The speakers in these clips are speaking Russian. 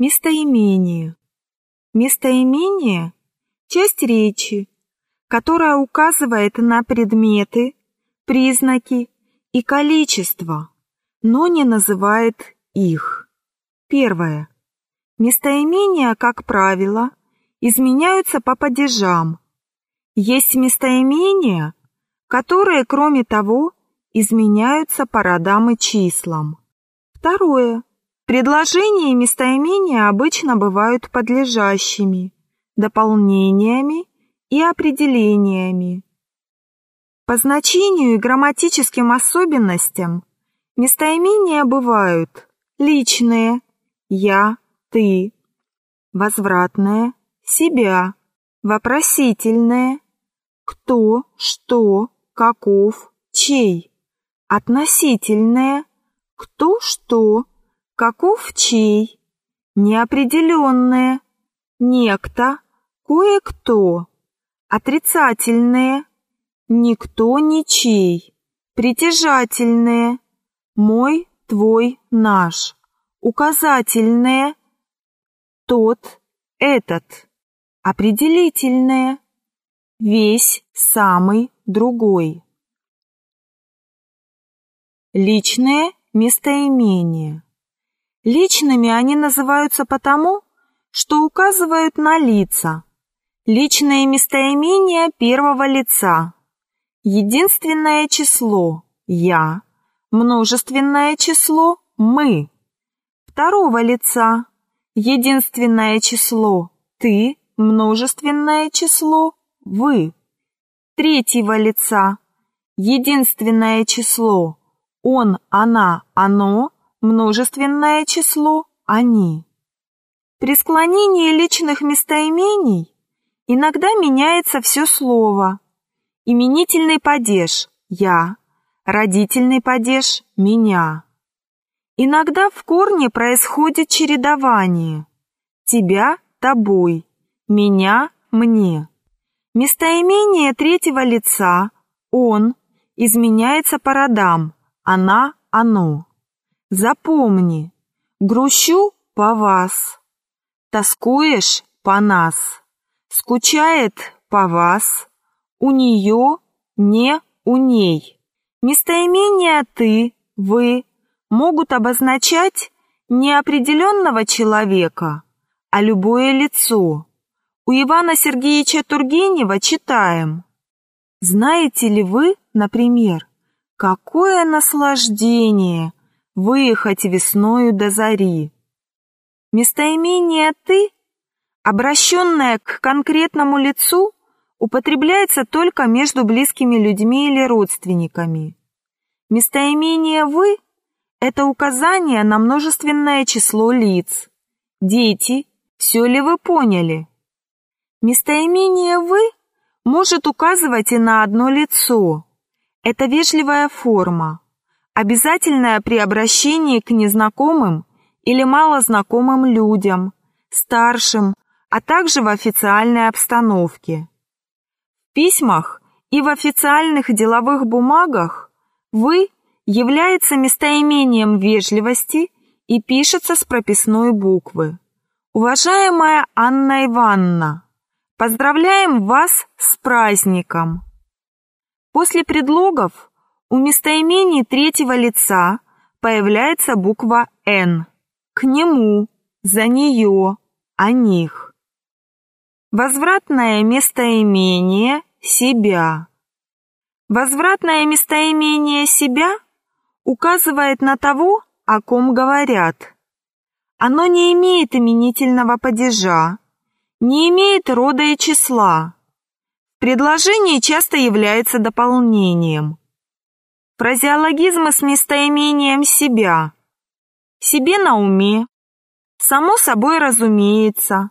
Местоимение. Местоимение – часть речи, которая указывает на предметы, признаки и количество, но не называет их. Первое. Местоимения, как правило, изменяются по падежам. Есть местоимения, которые, кроме того, изменяются по родам и числам. Второе. Предложения и местоимения обычно бывают подлежащими, дополнениями и определениями. По значению и грамматическим особенностям местоимения бывают личные «я», «ты», возвратное «себя», вопросительное «кто», «что», «каков», «чей», относительное «кто», «что», каков чей, неопределенное, некто, кое-кто, отрицательное, никто, ничей, притяжательное, мой, твой, наш, указательное, тот, этот, определительное, весь, самый, другой. Личное местоимение. Личными они называются потому, что указывают на лица. Личное местоимение первого лица. Единственное число – «я», множественное число – «мы». Второго лица. Единственное число – «ты», множественное число – «вы». Третьего лица. Единственное число – он, она, оно – множественное число «они». При склонении личных местоимений иногда меняется все слово. Именительный падеж «я», родительный падеж «меня». Иногда в корне происходит чередование «тебя» – «тобой», «меня» – «мне». Местоимение третьего лица «он» изменяется по родам «она», «оно». Запомни, грущу по вас, тоскуешь по нас, скучает по вас, у нее, не у ней. Местоимения «ты», «вы» могут обозначать не определенного человека, а любое лицо. У Ивана Сергеевича Тургенева читаем. Знаете ли вы, например, какое наслаждение – выехать весною до зари. Местоимение «ты», обращенное к конкретному лицу, употребляется только между близкими людьми или родственниками. Местоимение «вы» – это указание на множественное число лиц. Дети, все ли вы поняли? Местоимение «вы» может указывать и на одно лицо. Это вежливая форма обязательное при обращении к незнакомым или малознакомым людям, старшим, а также в официальной обстановке. В письмах и в официальных деловых бумагах «вы» является местоимением вежливости и пишется с прописной буквы. Уважаемая Анна Ивановна, поздравляем вас с праздником! После предлогов у местоимений третьего лица появляется буква «Н». К нему, за нее, о них. Возвратное местоимение «себя». Возвратное местоимение «себя» указывает на того, о ком говорят. Оно не имеет именительного падежа, не имеет рода и числа. Предложение часто является дополнением. Фразеологизмы с местоимением «себя». Себе на уме. Само собой разумеется.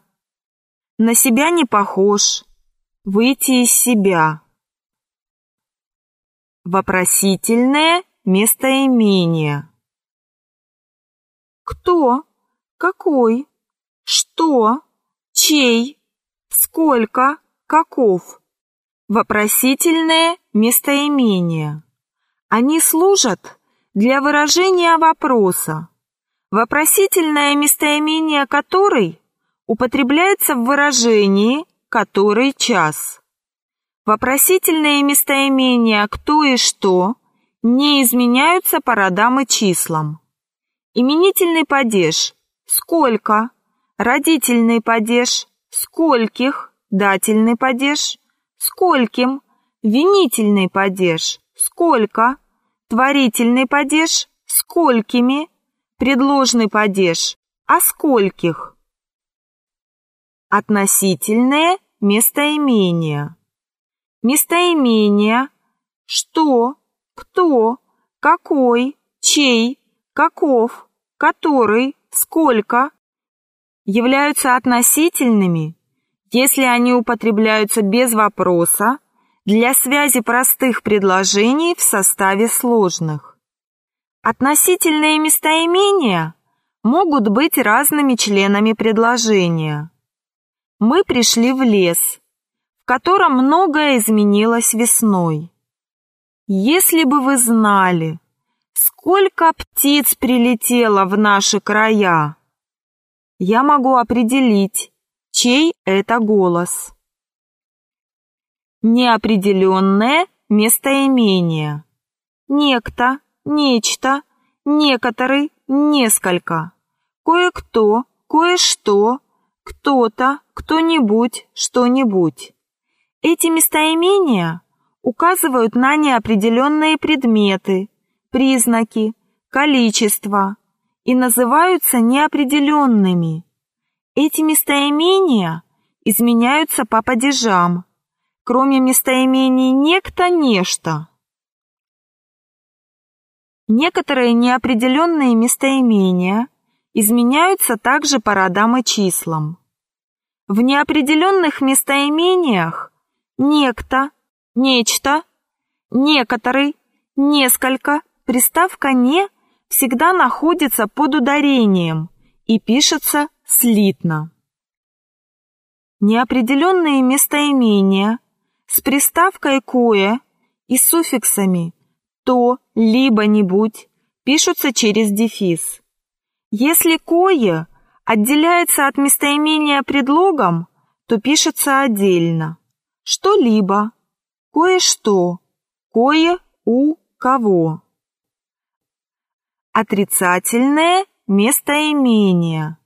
На себя не похож. Выйти из себя. Вопросительное местоимение. Кто? Какой? Что? Чей? Сколько? Каков? Вопросительное местоимение. Они служат для выражения вопроса. вопросительное местоимение которой употребляется в выражении «который час». Вопросительные местоимения «кто» и «что» не изменяются по родам и числам. Именительный падеж «сколько», родительный падеж «скольких», дательный падеж «скольким», винительный падеж «сколько», творительный падеж? «сколькими», предложный падеж? «о скольких». Относительные местоимения. Местоимения «что», «кто», «какой», «чей», «каков», «который», «сколько» являются относительными, если они употребляются без вопроса для связи простых предложений в составе сложных. Относительные местоимения могут быть разными членами предложения. Мы пришли в лес, в котором многое изменилось весной. Если бы вы знали, сколько птиц прилетело в наши края, я могу определить, чей это голос. Неопределенное местоимение. Некто, нечто, некоторый, несколько. Кое-кто, кое-что, кто-то, кто-нибудь, что-нибудь. Эти местоимения указывают на неопределенные предметы, признаки, количество и называются неопределенными. Эти местоимения изменяются по падежам, кроме местоимений «некто-нечто». Некоторые неопределенные местоимения изменяются также по родам и числам. В неопределенных местоимениях некто, нечто, некоторый, несколько, приставка «не» всегда находится под ударением и пишется слитно. Неопределенные местоимения с приставкой «кое» и суффиксами «то», «либо-нибудь» пишутся через дефис. Если «кое» отделяется от местоимения предлогом, то пишется отдельно. Что-либо, кое-что, кое у кого. Отрицательное местоимение.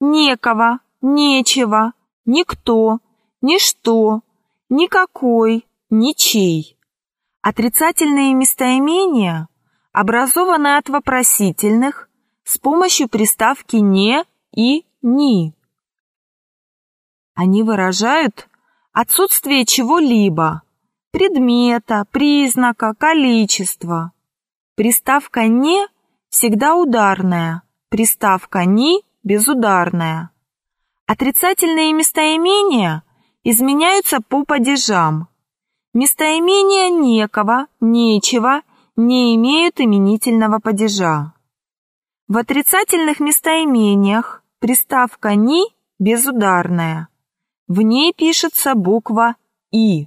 Некого, нечего, никто, ничто, никакой, ничей. Отрицательные местоимения образованы от вопросительных с помощью приставки «не» и «ни». Они выражают отсутствие чего-либо, предмета, признака, количества. Приставка «не» всегда ударная, приставка «ни» безударная. Отрицательные местоимения изменяются по падежам. Местоимения некого, нечего не имеют именительного падежа. В отрицательных местоимениях приставка «ни» безударная. В ней пишется буква «и».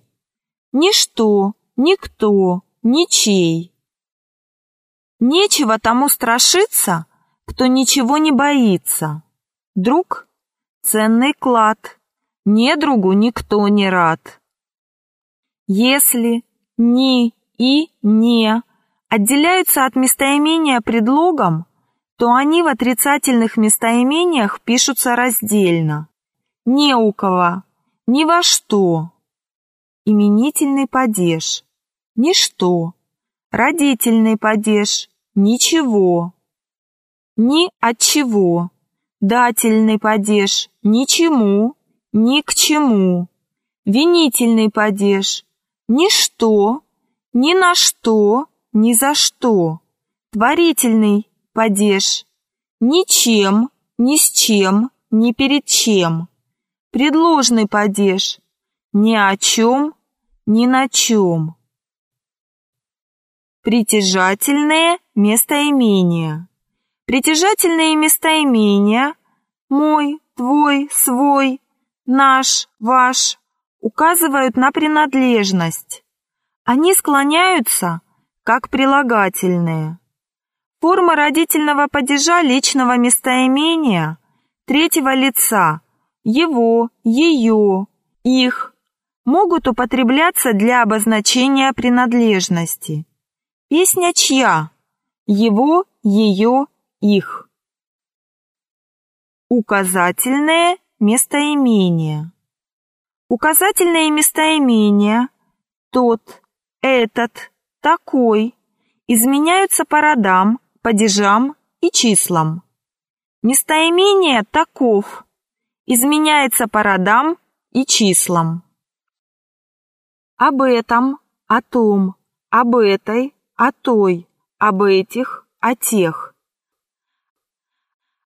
Ничто, никто, ничей. Нечего тому страшиться, кто ничего не боится. Друг — ценный клад, недругу никто не рад. Если «ни» и «не» отделяются от местоимения предлогом, то они в отрицательных местоимениях пишутся раздельно. Не у кого, ни во что. Именительный падеж. Ничто. Родительный падеж. Ничего. Ни от чего. Дательный падеж. Ничему. Ни к чему. Винительный падеж. Ничто. Ни на что. Ни за что. Творительный падеж. Ничем, ни с чем, ни перед чем. Предложный падеж. Ни о чем, ни на чем. Притяжательные местоимения. Притяжательные местоимения «мой», «твой», «свой», «наш», «ваш» указывают на принадлежность. Они склоняются как прилагательные. Форма родительного падежа личного местоимения третьего лица его, ее, их могут употребляться для обозначения принадлежности. Песня чья? Его, ее, их. Указательное местоимение. Указательные местоимения тот, этот, такой изменяются по родам, падежам и числам. Местоимение таков изменяется по родам и числам. Об этом, о том, об этой, о той, об этих, о тех.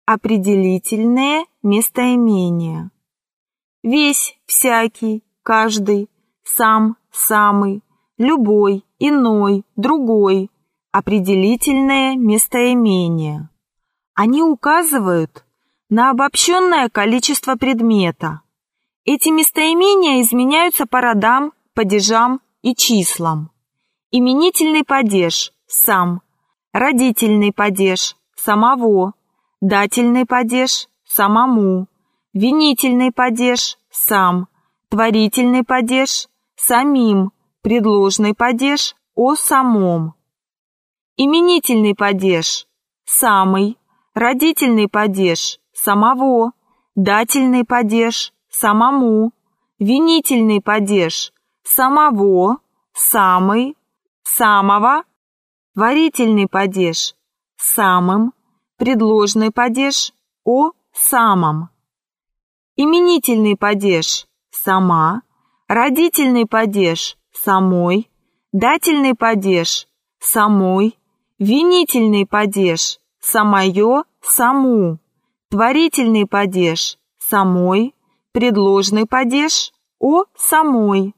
Определительные местоимения. Весь, всякий, каждый, сам, самый, любой, иной, другой. Определительное местоимение. Они указывают на обобщенное количество предмета. Эти местоимения изменяются по родам, падежам и числам. Именительный падеж – сам, родительный падеж – самого, дательный падеж – самому, винительный падеж – сам, творительный падеж – самим, предложный падеж – о самом. Именительный падеж – самый, родительный падеж – самого, дательный падеж – самому, винительный падеж – самого, самый, самого, творительный падеж – самым, предложный падеж – о самом. Именительный падеж – сама, родительный падеж – самой, дательный падеж – самой, винительный падеж – самое, саму, творительный падеж – самой, предложный падеж – о самой.